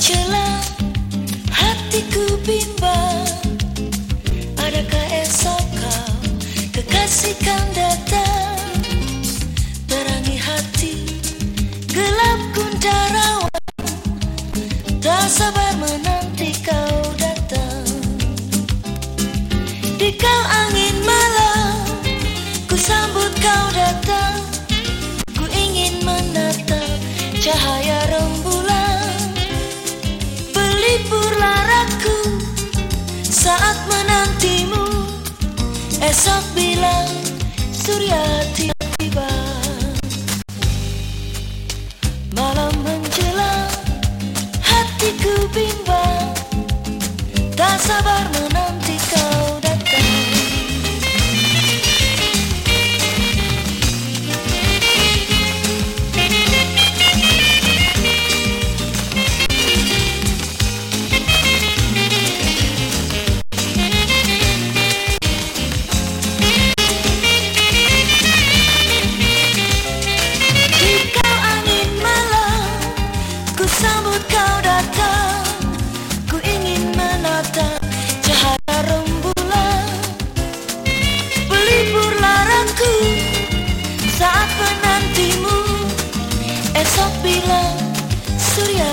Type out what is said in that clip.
menjelang hatiku bimbang. Adakah esok kau kekasih kan datang? Terangi hati gelap kundarawan Tak sabar menanti kau datang. Di kau angin malam ku sambut kau datang. Ku ingin menatap cahaya rembulan menantimu. Esok bila surya tiba Malam menjelang hatiku bimbang. Tak sabar menantimu Ku sambut kau datang. Ku ingin menata cahaya rembulan. Pelipur larangku saat menantimu. Esok bila surya